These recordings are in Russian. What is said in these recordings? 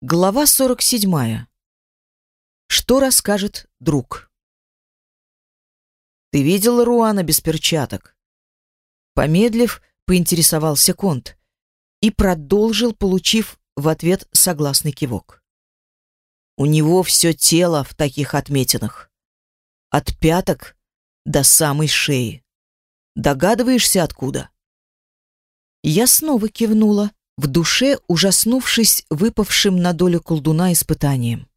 Глава 47. Что расскажет друг? Ты видела Руана без перчаток? Помедлив, поинтересовался Конт и продолжил, получив в ответ согласный кивок. У него все тело в таких отметинах. От пяток до самой шеи. Догадываешься, откуда? Я снова кивнула в душе ужаснувшись выпавшим на долю колдуна испытанием.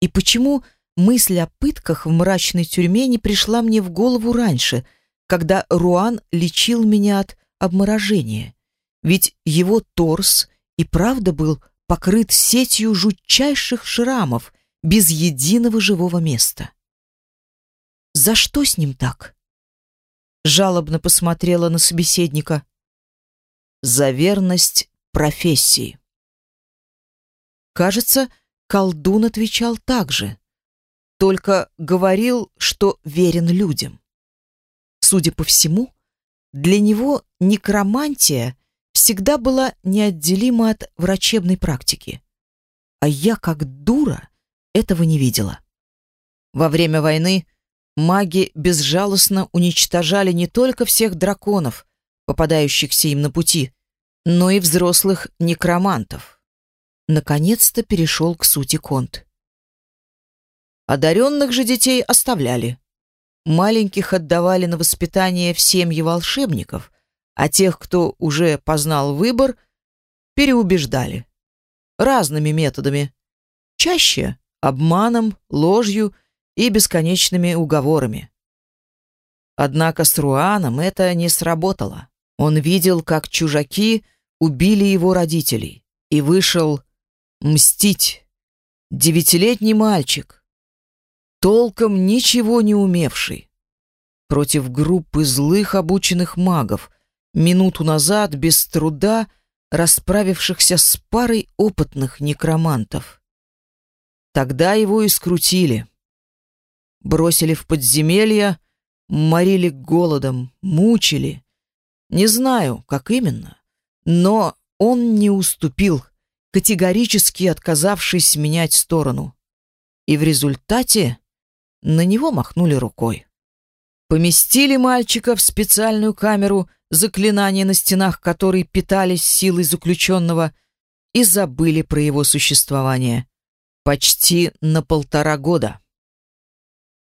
И почему мысль о пытках в мрачной тюрьме не пришла мне в голову раньше, когда Руан лечил меня от обморожения? Ведь его торс и правда был покрыт сетью жутчайших шрамов, без единого живого места. За что с ним так? Жалобно посмотрела на собеседника за верность профессии. Кажется, колдун отвечал так же, только говорил, что верен людям. Судя по всему, для него некромантия всегда была неотделима от врачебной практики. А я, как дура, этого не видела. Во время войны маги безжалостно уничтожали не только всех драконов, попадающихся им на пути, но и взрослых некромантов. Наконец-то перешел к сути Конт. Одаренных же детей оставляли. Маленьких отдавали на воспитание в семьи волшебников, а тех, кто уже познал выбор, переубеждали. Разными методами. Чаще обманом, ложью и бесконечными уговорами. Однако с Руаном это не сработало. Он видел, как чужаки убили его родителей и вышел мстить. Девятилетний мальчик, толком ничего не умевший, против группы злых обученных магов, минуту назад без труда расправившихся с парой опытных некромантов. Тогда его и скрутили. Бросили в подземелья, морили голодом, мучили, не знаю, как именно, но он не уступил, категорически отказавшись менять сторону. И в результате на него махнули рукой. Поместили мальчика в специальную камеру, заклинания на стенах которой питались силой заключенного, и забыли про его существование. Почти на полтора года.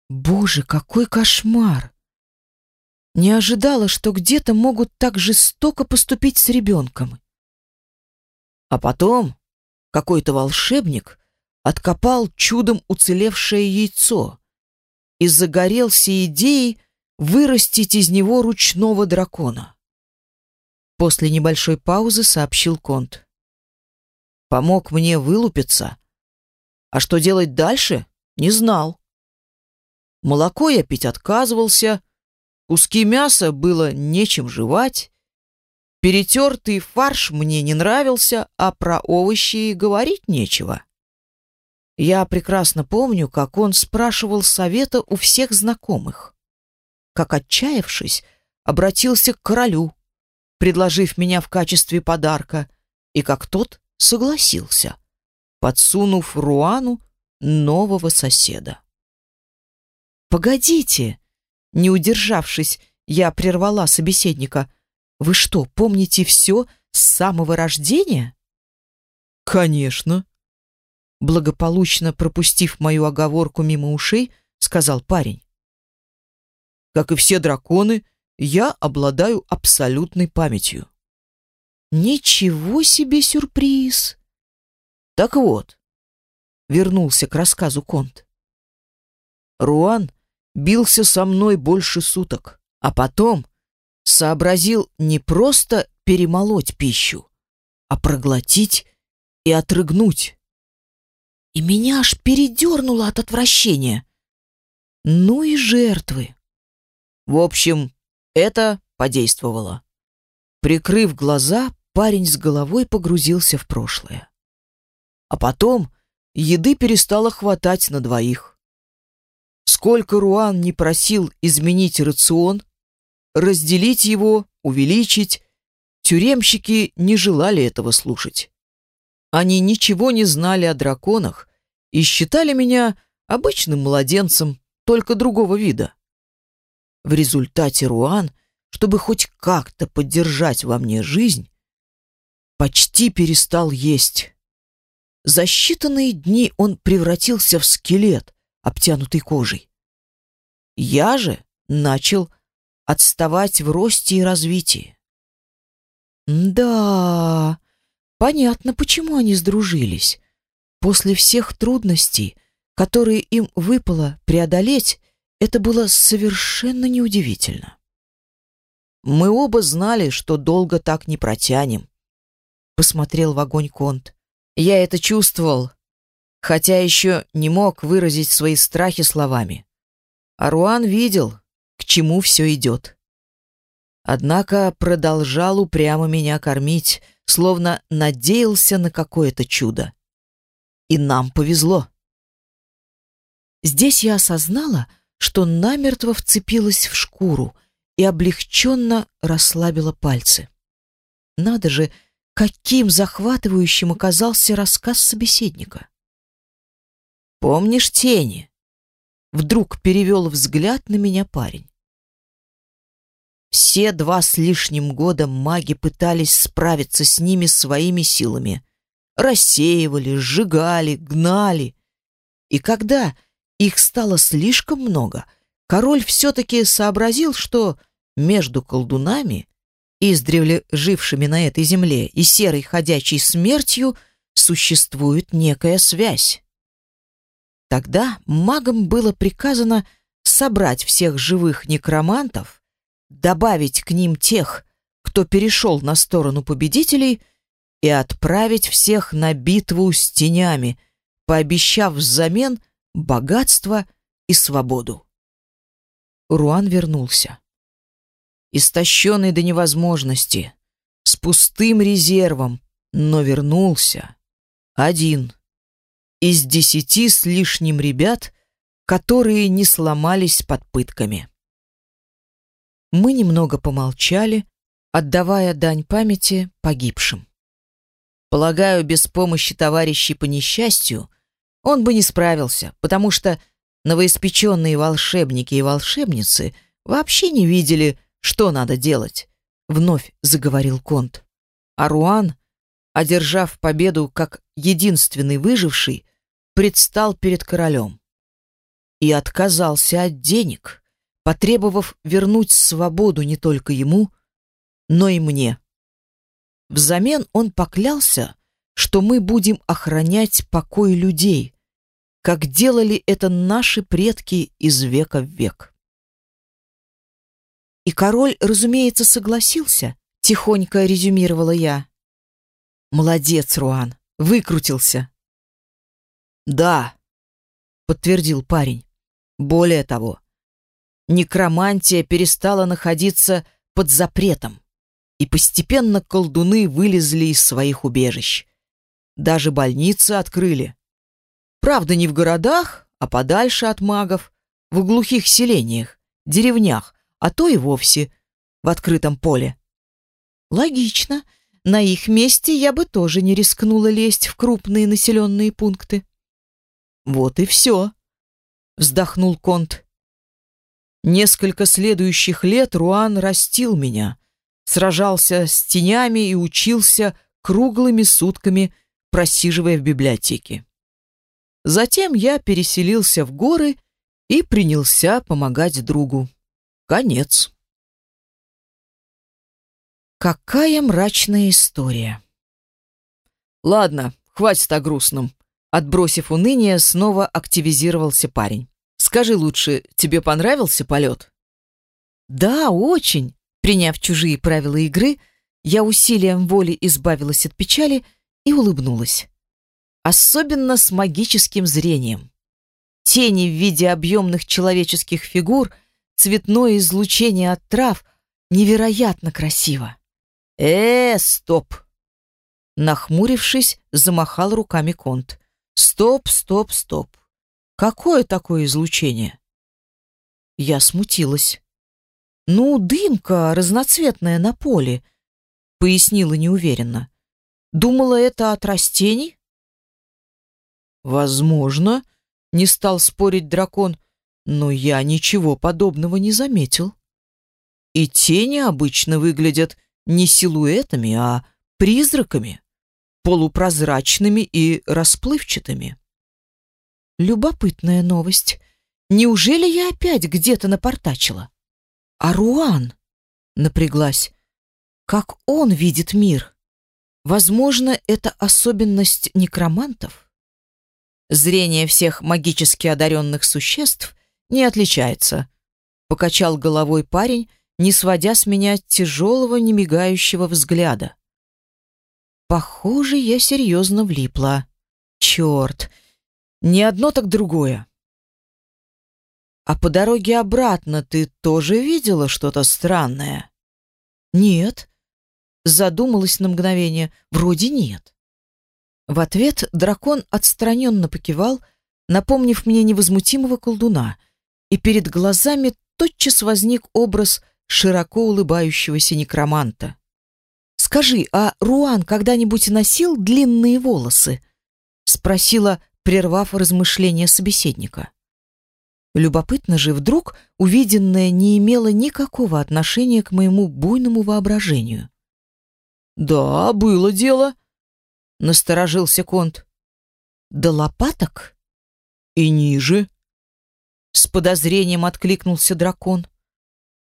Боже, какой кошмар! Не ожидала, что где-то могут так жестоко поступить с ребенком. А потом какой-то волшебник откопал чудом уцелевшее яйцо и загорелся идеей вырастить из него ручного дракона. После небольшой паузы сообщил Конт. Помог мне вылупиться. А что делать дальше, не знал. Молоко я пить отказывался, Куски мяса было нечем жевать. Перетертый фарш мне не нравился, а про овощи и говорить нечего. Я прекрасно помню, как он спрашивал совета у всех знакомых. Как отчаявшись, обратился к королю, предложив меня в качестве подарка, и как тот согласился, подсунув Руану нового соседа. «Погодите!» Не удержавшись, я прервала собеседника. «Вы что, помните все с самого рождения?» «Конечно!» Благополучно пропустив мою оговорку мимо ушей, сказал парень. «Как и все драконы, я обладаю абсолютной памятью». «Ничего себе сюрприз!» «Так вот», — вернулся к рассказу Конт. «Руан бился со мной больше суток, а потом сообразил не просто перемолоть пищу, а проглотить и отрыгнуть. И меня аж передернуло от отвращения. Ну и жертвы. В общем, это подействовало. Прикрыв глаза, парень с головой погрузился в прошлое. А потом еды перестало хватать на двоих. Сколько Руан не просил изменить рацион, разделить его, увеличить, тюремщики не желали этого слушать. Они ничего не знали о драконах и считали меня обычным младенцем, только другого вида. В результате Руан, чтобы хоть как-то поддержать во мне жизнь, почти перестал есть. За считанные дни он превратился в скелет, обтянутый кожей. Я же начал отставать в росте и развитии. Да, понятно, почему они сдружились. После всех трудностей, которые им выпало преодолеть, это было совершенно неудивительно. Мы оба знали, что долго так не протянем. Посмотрел в огонь Конт. Я это чувствовал, хотя еще не мог выразить свои страхи словами. Аруан видел, к чему все идет. Однако продолжал упрямо меня кормить, словно надеялся на какое-то чудо. И нам повезло. Здесь я осознала, что намертво вцепилась в шкуру и облегченно расслабила пальцы. Надо же, каким захватывающим оказался рассказ собеседника. «Помнишь тени?» Вдруг перевел взгляд на меня парень. Все два с лишним года маги пытались справиться с ними своими силами. Рассеивали, сжигали, гнали. И когда их стало слишком много. Король все-таки сообразил, что между колдунами, издревле жившими на этой земле, и серой ходячей смертью существует некая связь. Тогда магам было приказано собрать всех живых некромантов, добавить к ним тех, кто перешел на сторону победителей, и отправить всех на битву с тенями, пообещав взамен богатство и свободу. Руан вернулся. Истощенный до невозможности, с пустым резервом, но вернулся. Один. Из десяти с лишним ребят, которые не сломались под пытками. Мы немного помолчали, отдавая дань памяти погибшим. Полагаю, без помощи товарищей по несчастью он бы не справился, потому что новоиспеченные волшебники и волшебницы вообще не видели, что надо делать, вновь заговорил Конт. А Руан, одержав победу как единственный выживший, предстал перед королем и отказался от денег, потребовав вернуть свободу не только ему, но и мне. Взамен он поклялся, что мы будем охранять покой людей, как делали это наши предки из века в век. И король, разумеется, согласился, тихонько резюмировала я. Молодец, Руан, выкрутился. Да, подтвердил парень. Более того, некромантия перестала находиться под запретом, и постепенно колдуны вылезли из своих убежищ. Даже больницы открыли, Правда, не в городах, а подальше от магов, в глухих селениях, деревнях, а то и вовсе в открытом поле. Логично. На их месте я бы тоже не рискнула лезть в крупные населенные пункты. Вот и все, вздохнул Конт. Несколько следующих лет Руан растил меня, сражался с тенями и учился круглыми сутками, просиживая в библиотеке. Затем я переселился в горы и принялся помогать другу. Конец. Какая мрачная история. Ладно, хватит о грустном. Отбросив уныние, снова активизировался парень. Скажи лучше, тебе понравился полет? Да, очень. Приняв чужие правила игры, я усилием воли избавилась от печали и улыбнулась особенно с магическим зрением. Тени в виде объемных человеческих фигур, цветное излучение от трав невероятно красиво. Э, стоп. Нахмурившись, замахал руками Конт. Стоп, стоп, стоп. Какое такое излучение? Я смутилась. Ну, дымка разноцветная на поле, пояснила неуверенно. Думала, это от растений? Возможно, не стал спорить дракон, но я ничего подобного не заметил. И тени обычно выглядят не силуэтами, а призраками, полупрозрачными и расплывчатыми. Любопытная новость. Неужели я опять где-то напортачила? А Руан? Напряглась. Как он видит мир? Возможно, это особенность некромантов? Зрение всех магически одаренных существ не отличается. Покачал головой парень, не сводя с меня тяжелого, немигающего взгляда. Похоже, я серьезно влипла. Черт, не одно, так другое. А по дороге обратно ты тоже видела что-то странное? Нет. Задумалась на мгновение. Вроде нет. В ответ дракон отстраненно покивал, напомнив мне невозмутимого колдуна, и перед глазами тотчас возник образ широко улыбающегося некроманта. «Скажи, а Руан когда-нибудь носил длинные волосы?» — спросила, прервав размышления собеседника. Любопытно же, вдруг увиденное не имело никакого отношения к моему буйному воображению. «Да, было дело», — насторожился Конт. «До лопаток?» «И ниже?» С подозрением откликнулся дракон.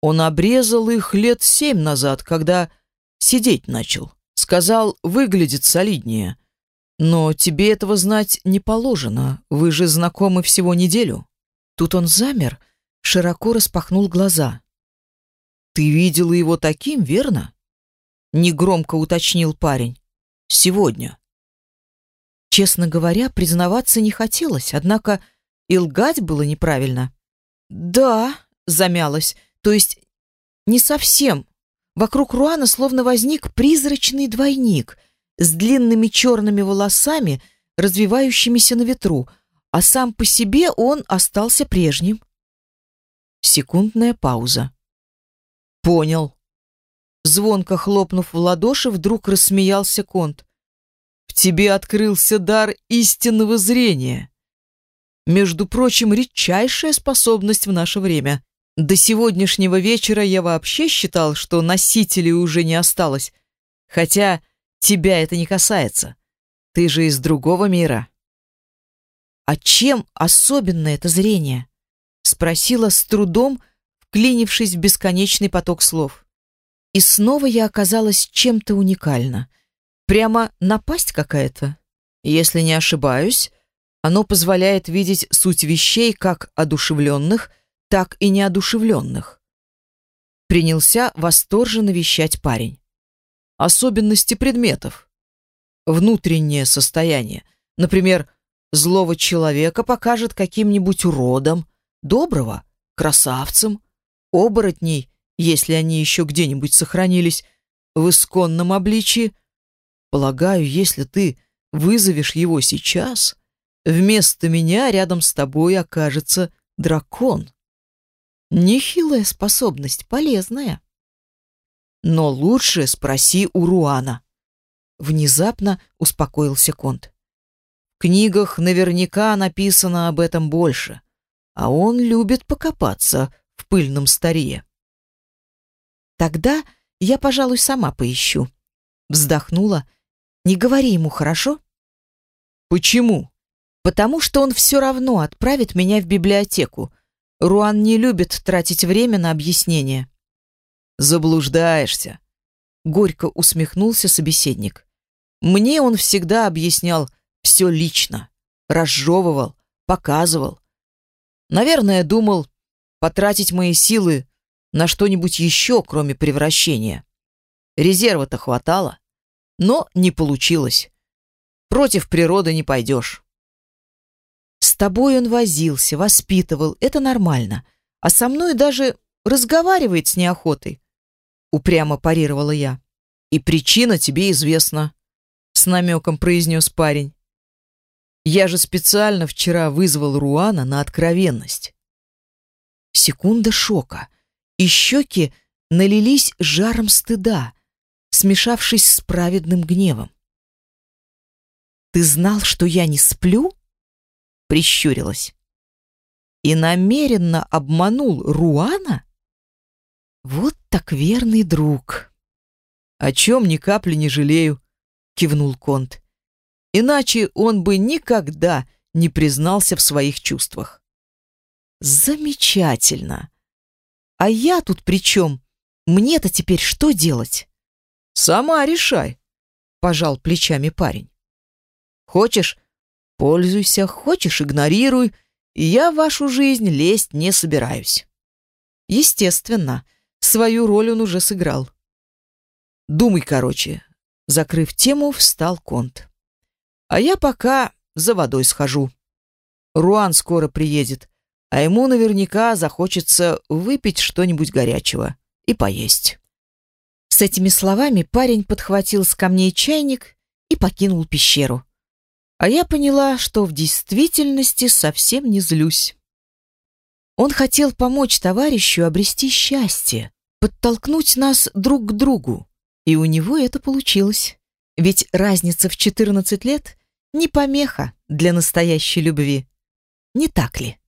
Он обрезал их лет семь назад, когда сидеть начал. Сказал, выглядит солиднее. Но тебе этого знать не положено, вы же знакомы всего неделю. Тут он замер, широко распахнул глаза. Ты видела его таким, верно? Негромко уточнил парень. Сегодня. Честно говоря, признаваться не хотелось, однако и лгать было неправильно. Да, замялась. То есть не совсем. Вокруг Руана словно возник призрачный двойник с длинными черными волосами, развивающимися на ветру, а сам по себе он остался прежним. Секундная пауза. Понял. Звонко хлопнув в ладоши, вдруг рассмеялся Конт. В тебе открылся дар истинного зрения. Между прочим, редчайшая способность в наше время. До сегодняшнего вечера я вообще считал, что носителей уже не осталось. Хотя тебя это не касается. Ты же из другого мира. А чем особенно это зрение? Спросила с трудом, вклинившись в бесконечный поток слов. И снова я оказалась чем-то уникальна. Прямо напасть какая-то. Если не ошибаюсь, оно позволяет видеть суть вещей как одушевленных – так и неодушевленных. Принялся восторженно вещать парень. Особенности предметов. Внутреннее состояние. Например, злого человека покажет каким-нибудь уродом, доброго — красавцем, оборотней, если они еще где-нибудь сохранились, в исконном обличии. Полагаю, если ты вызовешь его сейчас, вместо меня рядом с тобой окажется дракон. Нехилая способность, полезная. Но лучше спроси у Руана. Внезапно успокоился Конт. В книгах наверняка написано об этом больше, а он любит покопаться в пыльном старье. Тогда я, пожалуй, сама поищу. Вздохнула. Не говори ему, хорошо? Почему? Потому что он все равно отправит меня в библиотеку, Руан не любит тратить время на объяснения. Заблуждаешься, горько усмехнулся собеседник. Мне он всегда объяснял все лично, разжевывал, показывал. Наверное, думал потратить мои силы на что-нибудь еще, кроме превращения. Резерва-то хватало, но не получилось. Против природы не пойдешь. С тобой он возился, воспитывал, это нормально. А со мной даже разговаривает с неохотой. Упрямо парировала я. И причина тебе известна, с намеком произнес парень. Я же специально вчера вызвал Руана на откровенность. Секунда шока, и щеки налились жаром стыда, смешавшись с праведным гневом. Ты знал, что я не сплю? Прищурилась. И намеренно обманул Руана? Вот так верный друг. О чем ни капли не жалею, кивнул Конт. Иначе он бы никогда не признался в своих чувствах. Замечательно. А я тут при чем? Мне-то теперь что делать? Сама решай, пожал плечами парень. Хочешь, пользуйся, хочешь, игнорируй. Я в вашу жизнь лезть не собираюсь. Естественно, свою роль он уже сыграл. Думай, короче. Закрыв тему, встал Конт. А я пока за водой схожу. Руан скоро приедет, а ему наверняка захочется выпить что-нибудь горячего и поесть. С этими словами парень подхватил с камней чайник и покинул пещеру. А я поняла, что в действительности совсем не злюсь. Он хотел помочь товарищу обрести счастье, подтолкнуть нас друг к другу, и у него это получилось. Ведь разница в 14 лет не помеха для настоящей любви. Не так ли?